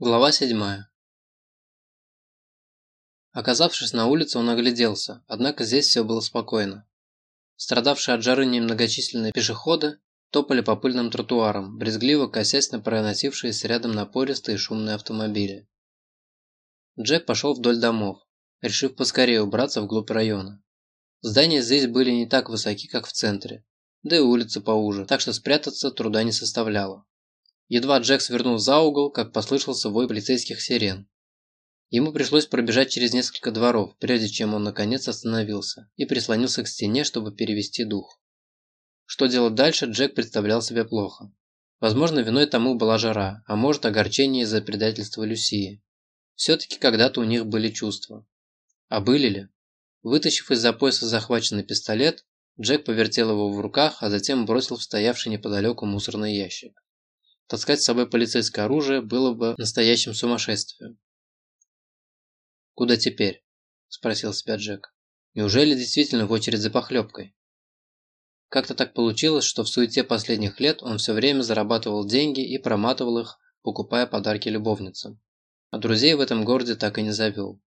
Глава 7. Оказавшись на улице, он огляделся, однако здесь все было спокойно. Страдавшие от жары немногочисленные пешеходы топали по пыльным тротуарам, брезгливо косясь на проносившиеся рядом напористые шумные автомобили. Джек пошел вдоль домов, решив поскорее убраться вглубь района. Здания здесь были не так высоки, как в центре, да и улицы поуже, так что спрятаться труда не составляло. Едва Джек свернул за угол, как послышался вой полицейских сирен. Ему пришлось пробежать через несколько дворов, прежде чем он наконец остановился и прислонился к стене, чтобы перевести дух. Что делать дальше, Джек представлял себе плохо. Возможно, виной тому была жара, а может огорчение из-за предательства Люсии. Все-таки когда-то у них были чувства. А были ли? Вытащив из-за пояса захваченный пистолет, Джек повертел его в руках, а затем бросил в стоявший неподалеку мусорный ящик. Таскать с собой полицейское оружие было бы настоящим сумасшествием. «Куда теперь?» – спросил себя Джек. «Неужели действительно в очередь за похлебкой?» Как-то так получилось, что в суете последних лет он все время зарабатывал деньги и проматывал их, покупая подарки любовницам. А друзей в этом городе так и не завел.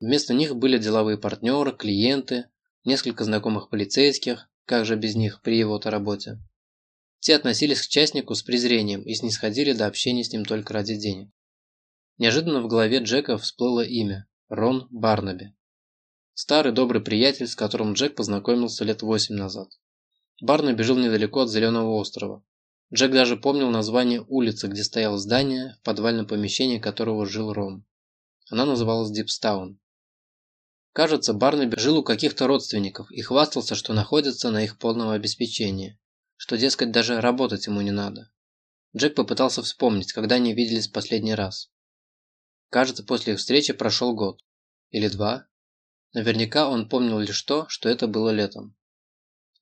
Вместо них были деловые партнеры, клиенты, несколько знакомых полицейских, как же без них при его-то работе. Все относились к частнику с презрением и снисходили до общения с ним только ради денег. Неожиданно в голове Джека всплыло имя – Рон Барнаби. Старый добрый приятель, с которым Джек познакомился лет восемь назад. Барнаби жил недалеко от Зеленого острова. Джек даже помнил название улицы, где стояло здание, в подвальном помещении которого жил Рон. Она называлась Дипстаун. Кажется, Барнаби жил у каких-то родственников и хвастался, что находится на их полном обеспечении что, дескать, даже работать ему не надо. Джек попытался вспомнить, когда они виделись в последний раз. Кажется, после их встречи прошел год. Или два. Наверняка он помнил лишь то, что это было летом.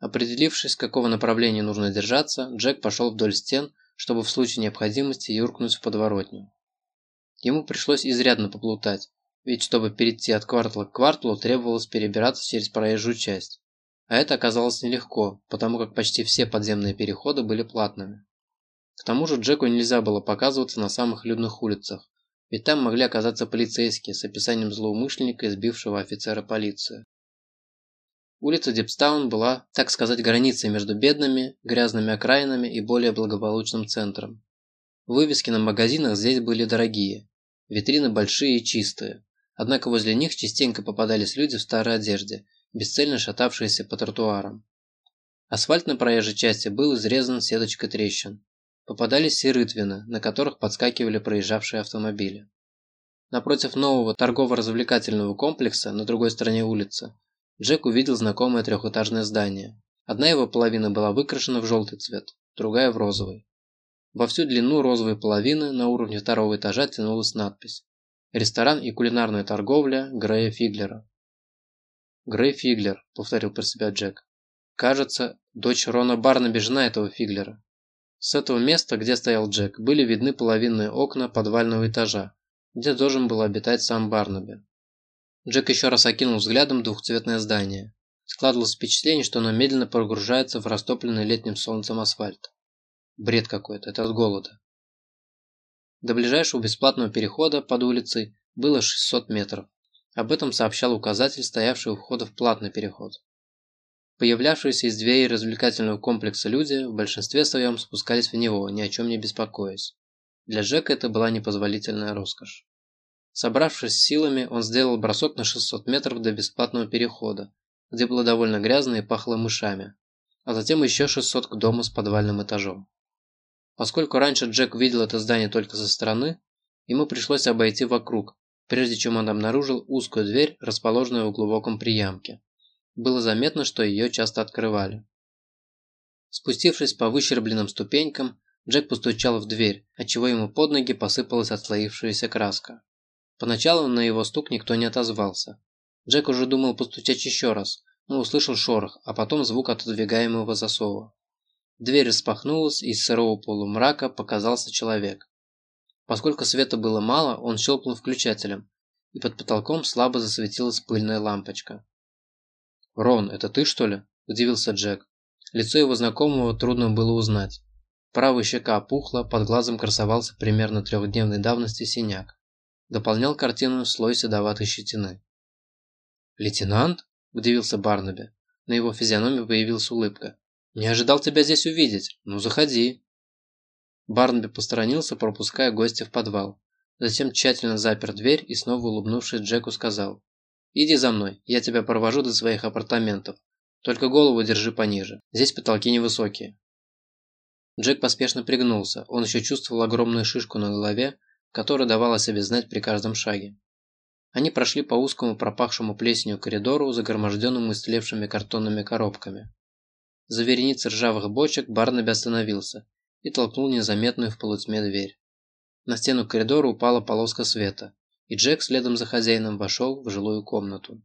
Определившись, какого направления нужно держаться, Джек пошел вдоль стен, чтобы в случае необходимости юркнуть в подворотню. Ему пришлось изрядно поплутать, ведь чтобы перейти от квартала к кварталу требовалось перебираться через проезжую часть. А это оказалось нелегко, потому как почти все подземные переходы были платными. К тому же Джеку нельзя было показываться на самых людных улицах, ведь там могли оказаться полицейские с описанием злоумышленника, избившего офицера полиции. Улица Дипстаун была, так сказать, границей между бедными, грязными окраинами и более благополучным центром. Вывески на магазинах здесь были дорогие, витрины большие и чистые, однако возле них частенько попадались люди в старой одежде бесцельно шатавшиеся по тротуарам. Асфальт на проезжей части был изрезан сеточкой трещин. Попадались и рытвины, на которых подскакивали проезжавшие автомобили. Напротив нового торгово-развлекательного комплекса на другой стороне улицы Джек увидел знакомое трехэтажное здание. Одна его половина была выкрашена в желтый цвет, другая в розовый. Во всю длину розовой половины на уровне второго этажа тянулась надпись «Ресторан и кулинарная торговля Грея Фиглера». «Грей Фиглер», – повторил про себя Джек. «Кажется, дочь Рона Барнаби жена этого Фиглера». С этого места, где стоял Джек, были видны половинные окна подвального этажа, где должен был обитать сам Барнаби. Джек еще раз окинул взглядом двухцветное здание. Складывалось впечатление, что оно медленно прогружается в растопленный летним солнцем асфальт. Бред какой-то, это от голода. До ближайшего бесплатного перехода под улицей было 600 метров. Об этом сообщал указатель, стоявший у входа в платный переход. Появлявшиеся из дверей развлекательного комплекса люди в большинстве своем спускались в него, ни о чем не беспокоясь. Для Джека это была непозволительная роскошь. Собравшись силами, он сделал бросок на 600 метров до бесплатного перехода, где было довольно грязно и пахло мышами, а затем еще 600 к дому с подвальным этажом. Поскольку раньше Джек видел это здание только со стороны, ему пришлось обойти вокруг, прежде чем он обнаружил узкую дверь, расположенную в глубоком приямке. Было заметно, что ее часто открывали. Спустившись по выщербленным ступенькам, Джек постучал в дверь, отчего ему под ноги посыпалась отслоившаяся краска. Поначалу на его стук никто не отозвался. Джек уже думал постучать еще раз, но услышал шорох, а потом звук отодвигаемого засова. Дверь распахнулась, и из сырого полумрака показался человек. Поскольку света было мало, он щелкнул включателем, и под потолком слабо засветилась пыльная лампочка. «Рон, это ты, что ли?» – удивился Джек. Лицо его знакомого трудно было узнать. Правая щека опухла, под глазом красовался примерно трехдневной давности синяк. Дополнял картину слой седоватой щетины. «Лейтенант?» – удивился Барнаби. На его физиономии появилась улыбка. «Не ожидал тебя здесь увидеть. Ну, заходи». Барнаби посторонился, пропуская гостя в подвал. Затем тщательно запер дверь и снова улыбнувшись Джеку сказал. «Иди за мной, я тебя провожу до своих апартаментов. Только голову держи пониже, здесь потолки невысокие». Джек поспешно пригнулся, он еще чувствовал огромную шишку на голове, которая давала себе знать при каждом шаге. Они прошли по узкому пропахшему плесенью коридору, загроможденному истлевшими картонными коробками. За вереницей ржавых бочек Барнаби остановился и толкнул незаметную в полутьме дверь. На стену коридора упала полоска света, и Джек следом за хозяином вошел в жилую комнату.